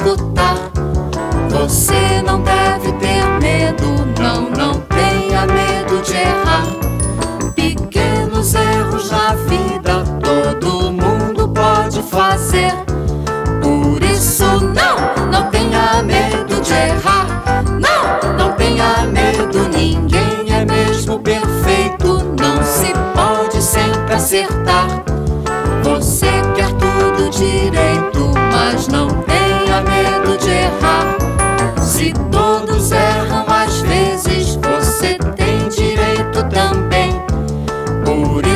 escutar. Você não deve ter medo, não, não tenha medo de errar. Pequenos erros na vida todo mundo pode fazer. Por isso, não, não tenha medo de errar. Não, não tenha medo, ninguém é mesmo perfeito. Não se pode sempre acertar. Por